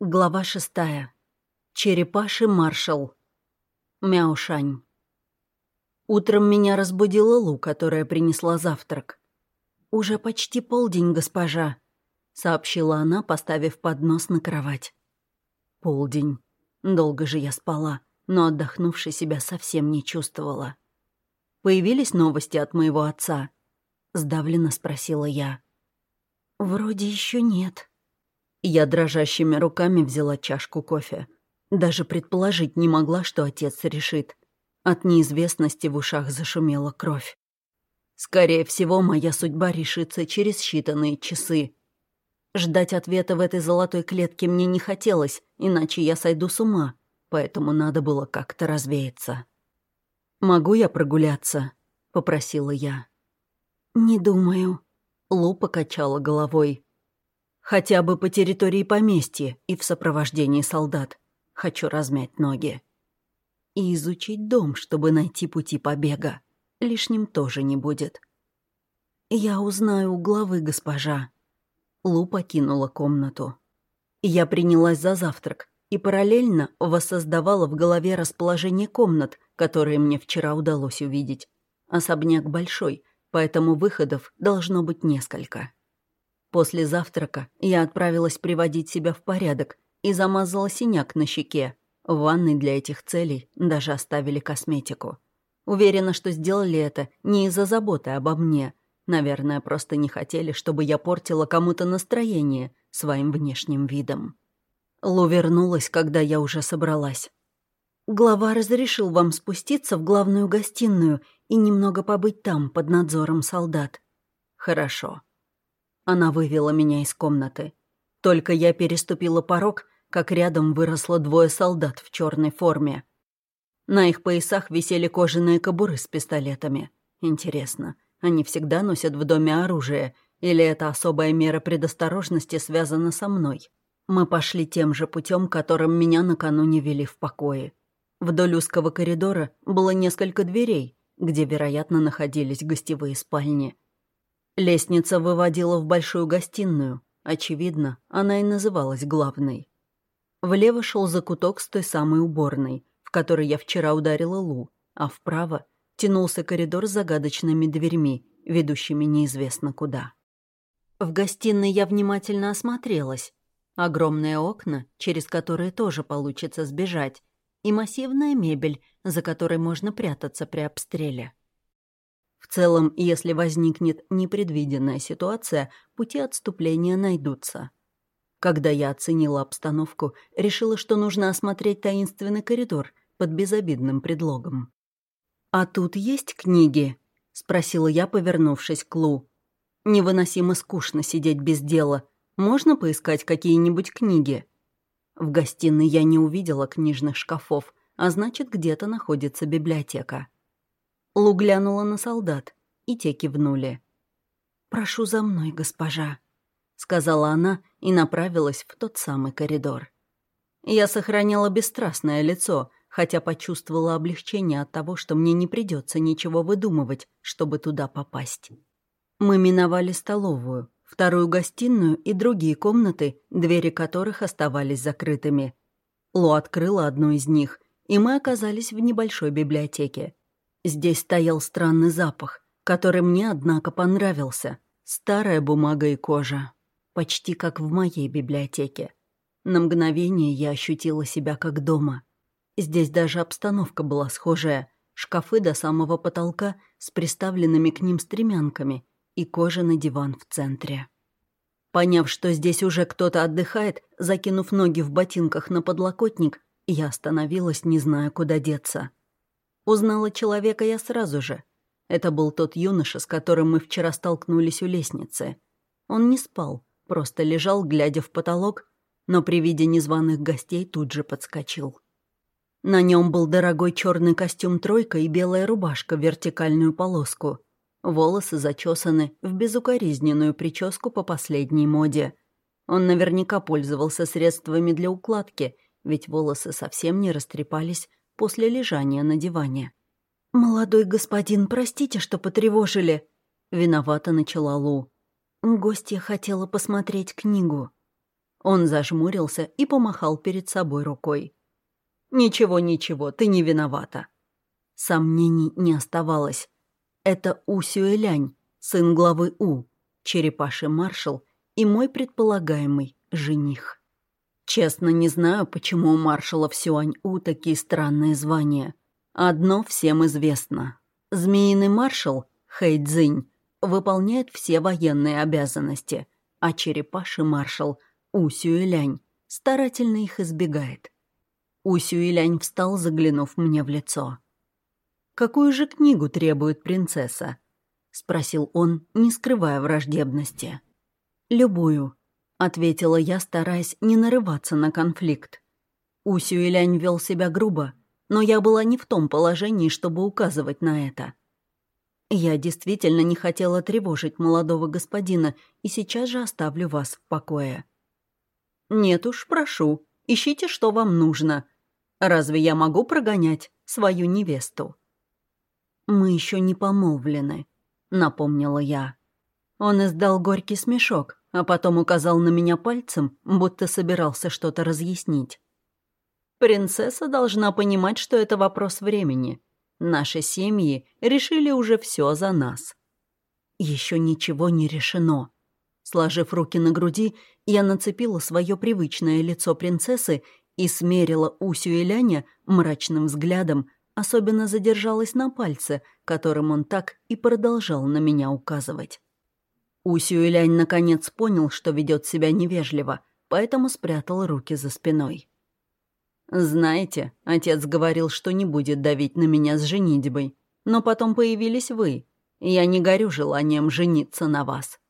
Глава шестая. Черепаший маршал. Мяушань. Утром меня разбудила Лу, которая принесла завтрак. «Уже почти полдень, госпожа», — сообщила она, поставив поднос на кровать. Полдень. Долго же я спала, но отдохнувшей себя совсем не чувствовала. «Появились новости от моего отца?» — сдавленно спросила я. «Вроде еще нет», я дрожащими руками взяла чашку кофе. Даже предположить не могла, что отец решит. От неизвестности в ушах зашумела кровь. Скорее всего, моя судьба решится через считанные часы. Ждать ответа в этой золотой клетке мне не хотелось, иначе я сойду с ума, поэтому надо было как-то развеяться. «Могу я прогуляться?» — попросила я. «Не думаю», — Лу покачала головой. Хотя бы по территории поместья и в сопровождении солдат. Хочу размять ноги. И изучить дом, чтобы найти пути побега. Лишним тоже не будет. «Я узнаю у главы, госпожа». Лу покинула комнату. Я принялась за завтрак и параллельно воссоздавала в голове расположение комнат, которые мне вчера удалось увидеть. Особняк большой, поэтому выходов должно быть несколько. После завтрака я отправилась приводить себя в порядок и замазала синяк на щеке. В ванной для этих целей даже оставили косметику. Уверена, что сделали это не из-за заботы обо мне. Наверное, просто не хотели, чтобы я портила кому-то настроение своим внешним видом. Лу вернулась, когда я уже собралась. «Глава разрешил вам спуститься в главную гостиную и немного побыть там, под надзором солдат». «Хорошо», она вывела меня из комнаты. Только я переступила порог, как рядом выросло двое солдат в черной форме. На их поясах висели кожаные кобуры с пистолетами. Интересно, они всегда носят в доме оружие, или эта особая мера предосторожности связана со мной? Мы пошли тем же путем, которым меня накануне вели в покое. Вдоль узкого коридора было несколько дверей, где, вероятно, находились гостевые спальни. Лестница выводила в большую гостиную. Очевидно, она и называлась главной. Влево шел закуток с той самой уборной, в которой я вчера ударила Лу, а вправо тянулся коридор с загадочными дверьми, ведущими неизвестно куда. В гостиной я внимательно осмотрелась. Огромные окна, через которые тоже получится сбежать, и массивная мебель, за которой можно прятаться при обстреле. В целом, если возникнет непредвиденная ситуация, пути отступления найдутся. Когда я оценила обстановку, решила, что нужно осмотреть таинственный коридор под безобидным предлогом. «А тут есть книги?» — спросила я, повернувшись к Лу. «Невыносимо скучно сидеть без дела. Можно поискать какие-нибудь книги?» В гостиной я не увидела книжных шкафов, а значит, где-то находится библиотека. Лу глянула на солдат, и те кивнули. «Прошу за мной, госпожа», — сказала она и направилась в тот самый коридор. Я сохраняла бесстрастное лицо, хотя почувствовала облегчение от того, что мне не придется ничего выдумывать, чтобы туда попасть. Мы миновали столовую, вторую гостиную и другие комнаты, двери которых оставались закрытыми. Лу открыла одну из них, и мы оказались в небольшой библиотеке. Здесь стоял странный запах, который мне, однако, понравился. Старая бумага и кожа. Почти как в моей библиотеке. На мгновение я ощутила себя как дома. Здесь даже обстановка была схожая. Шкафы до самого потолка с приставленными к ним стремянками и кожаный диван в центре. Поняв, что здесь уже кто-то отдыхает, закинув ноги в ботинках на подлокотник, я остановилась, не зная, куда деться. Узнала человека я сразу же. Это был тот юноша, с которым мы вчера столкнулись у лестницы. Он не спал, просто лежал, глядя в потолок, но при виде незваных гостей тут же подскочил. На нем был дорогой черный костюм «тройка» и белая рубашка в вертикальную полоску. Волосы зачесаны в безукоризненную прическу по последней моде. Он наверняка пользовался средствами для укладки, ведь волосы совсем не растрепались после лежания на диване. «Молодой господин, простите, что потревожили», — виновато начала Лу. Гостья хотела посмотреть книгу. Он зажмурился и помахал перед собой рукой. «Ничего, ничего, ты не виновата». Сомнений не оставалось. Это У Сюэлянь, сын главы У, черепаший маршал и мой предполагаемый жених. Честно, не знаю, почему у маршалов Сюань-У такие странные звания. Одно всем известно. Змеиный маршал, Хэй Цзинь, выполняет все военные обязанности, а черепаший маршал У Сюэлянь старательно их избегает. У Сюэлянь встал, заглянув мне в лицо. «Какую же книгу требует принцесса?» — спросил он, не скрывая враждебности. «Любую», — ответила я, стараясь не нарываться на конфликт. У Сюэлянь вел себя грубо, но я была не в том положении, чтобы указывать на это. Я действительно не хотела тревожить молодого господина и сейчас же оставлю вас в покое. Нет уж, прошу, ищите, что вам нужно. Разве я могу прогонять свою невесту? Мы еще не помолвлены, напомнила я. Он издал горький смешок, а потом указал на меня пальцем, будто собирался что-то разъяснить. Принцесса должна понимать, что это вопрос времени. Наши семьи решили уже все за нас. Еще ничего не решено. Сложив руки на груди, я нацепила свое привычное лицо принцессы и смерила Усю и Ляня мрачным взглядом, особенно задержалась на пальце, которым он так и продолжал на меня указывать. Усю и Лянь наконец понял, что ведет себя невежливо, поэтому спрятал руки за спиной. «Знаете, отец говорил, что не будет давить на меня с женитьбой, но потом появились вы, и я не горю желанием жениться на вас».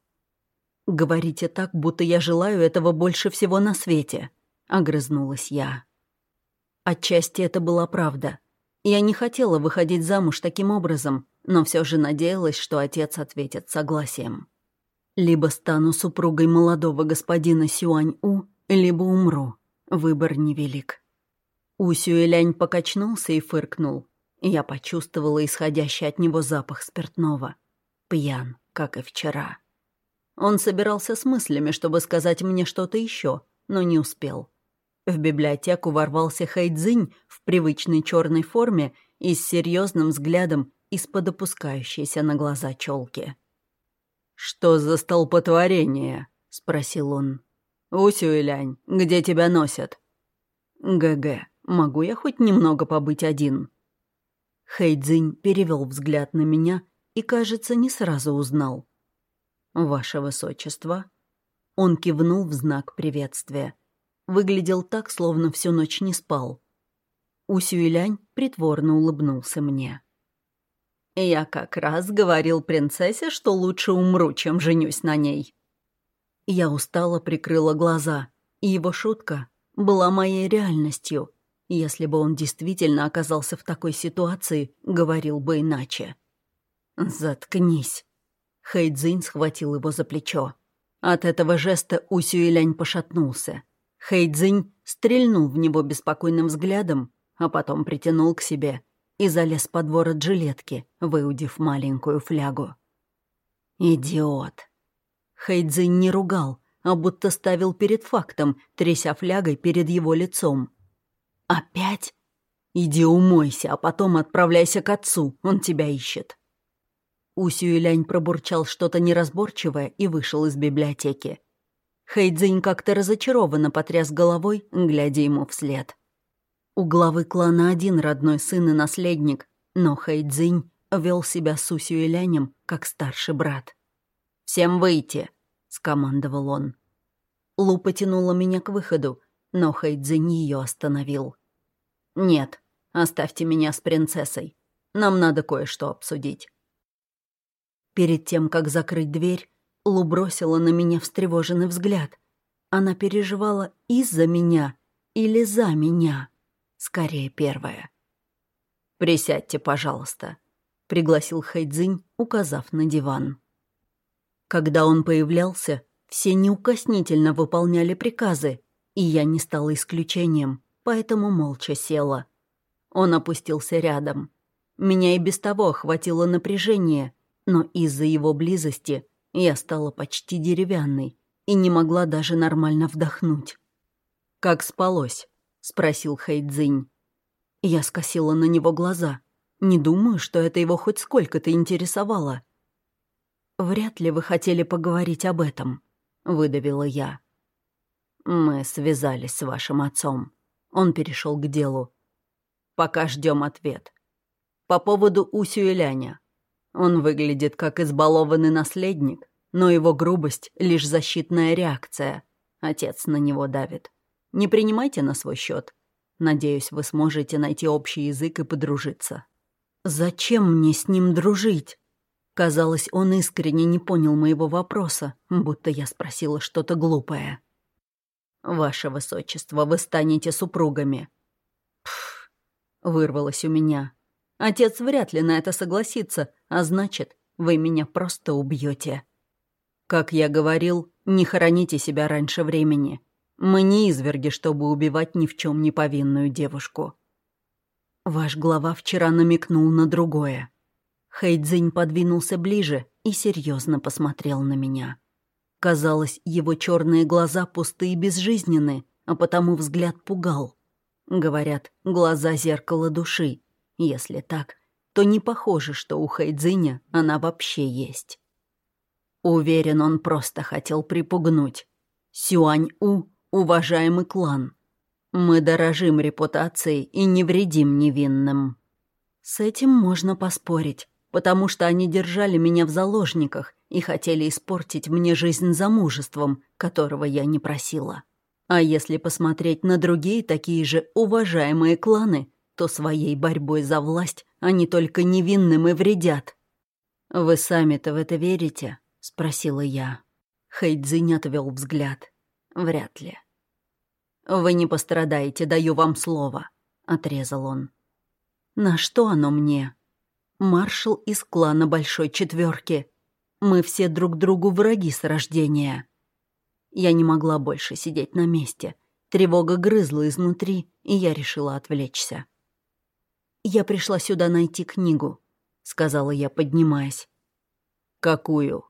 «Говорите так, будто я желаю этого больше всего на свете», — огрызнулась я. Отчасти это была правда. Я не хотела выходить замуж таким образом, но все же надеялась, что отец ответит согласием. Либо стану супругой молодого господина Сюань-У, либо умру. Выбор невелик. Усюэлянь покачнулся и фыркнул. Я почувствовала исходящий от него запах спиртного. Пьян, как и вчера. Он собирался с мыслями, чтобы сказать мне что-то еще, но не успел. В библиотеку ворвался Хайдзинь в привычной черной форме и с серьезным взглядом из-под опускающейся на глаза челки. «Что за столпотворение?» — спросил он. «Усюэлянь, где тебя носят?» «ГГ, Могу я хоть немного побыть один?» Хэйдзинь перевел взгляд на меня и, кажется, не сразу узнал. «Ваше Высочество?» Он кивнул в знак приветствия. Выглядел так, словно всю ночь не спал. Усюэлянь притворно улыбнулся мне. «Я как раз говорил принцессе, что лучше умру, чем женюсь на ней». Я устало прикрыла глаза, и его шутка была моей реальностью. Если бы он действительно оказался в такой ситуации, говорил бы иначе. «Заткнись!» Хэйдзинь схватил его за плечо. От этого жеста Усюэлянь пошатнулся. Хэйдзинь стрельнул в него беспокойным взглядом, а потом притянул к себе и залез под ворот жилетки, выудив маленькую флягу. «Идиот!» Хэйдзинь не ругал, а будто ставил перед фактом, тряся флягой перед его лицом. «Опять? Иди умойся, а потом отправляйся к отцу, он тебя ищет». Усюэлянь пробурчал что-то неразборчивое и вышел из библиотеки. Хэйдзинь как-то разочарованно потряс головой, глядя ему вслед. У главы клана один родной сын и наследник, но Хэйдзинь вел себя с Усюэлянем как старший брат. «Всем выйти!» — скомандовал он. Лу потянула меня к выходу, но Хайдзинь ее остановил. «Нет, оставьте меня с принцессой. Нам надо кое-что обсудить». Перед тем, как закрыть дверь, Лу бросила на меня встревоженный взгляд. Она переживала из-за меня или за меня. Скорее, первое. «Присядьте, пожалуйста», — пригласил Хайдзинь, указав на диван. Когда он появлялся, все неукоснительно выполняли приказы, и я не стала исключением, поэтому молча села. Он опустился рядом. Меня и без того охватило напряжение, но из-за его близости я стала почти деревянной и не могла даже нормально вдохнуть. «Как спалось?» — спросил Хэйдзинь. Я скосила на него глаза. Не думаю, что это его хоть сколько-то интересовало. «Вряд ли вы хотели поговорить об этом», — выдавила я. «Мы связались с вашим отцом». Он перешел к делу. «Пока ждем ответ. По поводу Усюэляня. Он выглядит как избалованный наследник, но его грубость — лишь защитная реакция. Отец на него давит. Не принимайте на свой счет. Надеюсь, вы сможете найти общий язык и подружиться. Зачем мне с ним дружить? Казалось, он искренне не понял моего вопроса, будто я спросила что-то глупое. «Ваше высочество, вы станете супругами». «Пф», — вырвалось у меня. «Отец вряд ли на это согласится, а значит, вы меня просто убьете. Как я говорил, не хороните себя раньше времени. Мы не изверги, чтобы убивать ни в чем не повинную девушку. Ваш глава вчера намекнул на другое. Хэйдзинь подвинулся ближе и серьезно посмотрел на меня. Казалось, его черные глаза пустые и безжизненны, а потому взгляд пугал. Говорят, глаза — зеркало души. Если так, то не похоже, что у Хэйдзиня она вообще есть. Уверен, он просто хотел припугнуть. Сюань-У — уважаемый клан. Мы дорожим репутацией и не вредим невинным. С этим можно поспорить, потому что они держали меня в заложниках и хотели испортить мне жизнь замужеством, которого я не просила. А если посмотреть на другие такие же уважаемые кланы, то своей борьбой за власть они только невинным и вредят. Вы сами-то в это верите? — спросила я. Хэйдзинь отвел взгляд. «Вряд ли». «Вы не пострадаете, даю вам слово», — отрезал он. «На что оно мне?» «Маршал из клана Большой Четверки. Мы все друг другу враги с рождения». Я не могла больше сидеть на месте. Тревога грызла изнутри, и я решила отвлечься. «Я пришла сюда найти книгу», — сказала я, поднимаясь. «Какую?»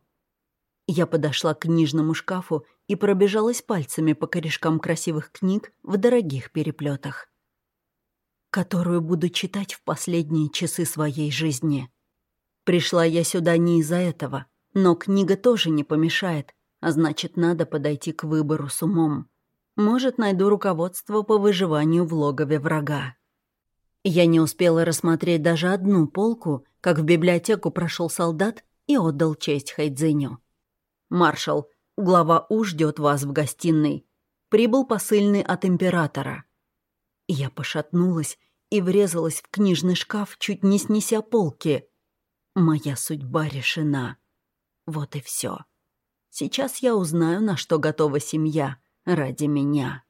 Я подошла к книжному шкафу и пробежалась пальцами по корешкам красивых книг в дорогих переплетах, которую буду читать в последние часы своей жизни. Пришла я сюда не из-за этого, но книга тоже не помешает, а значит, надо подойти к выбору с умом. Может, найду руководство по выживанию в логове врага. Я не успела рассмотреть даже одну полку, как в библиотеку прошел солдат и отдал честь Хайдзиню. «Маршал, глава У ждет вас в гостиной. Прибыл посыльный от императора». Я пошатнулась и врезалась в книжный шкаф, чуть не снеся полки. Моя судьба решена. Вот и все. Сейчас я узнаю, на что готова семья ради меня.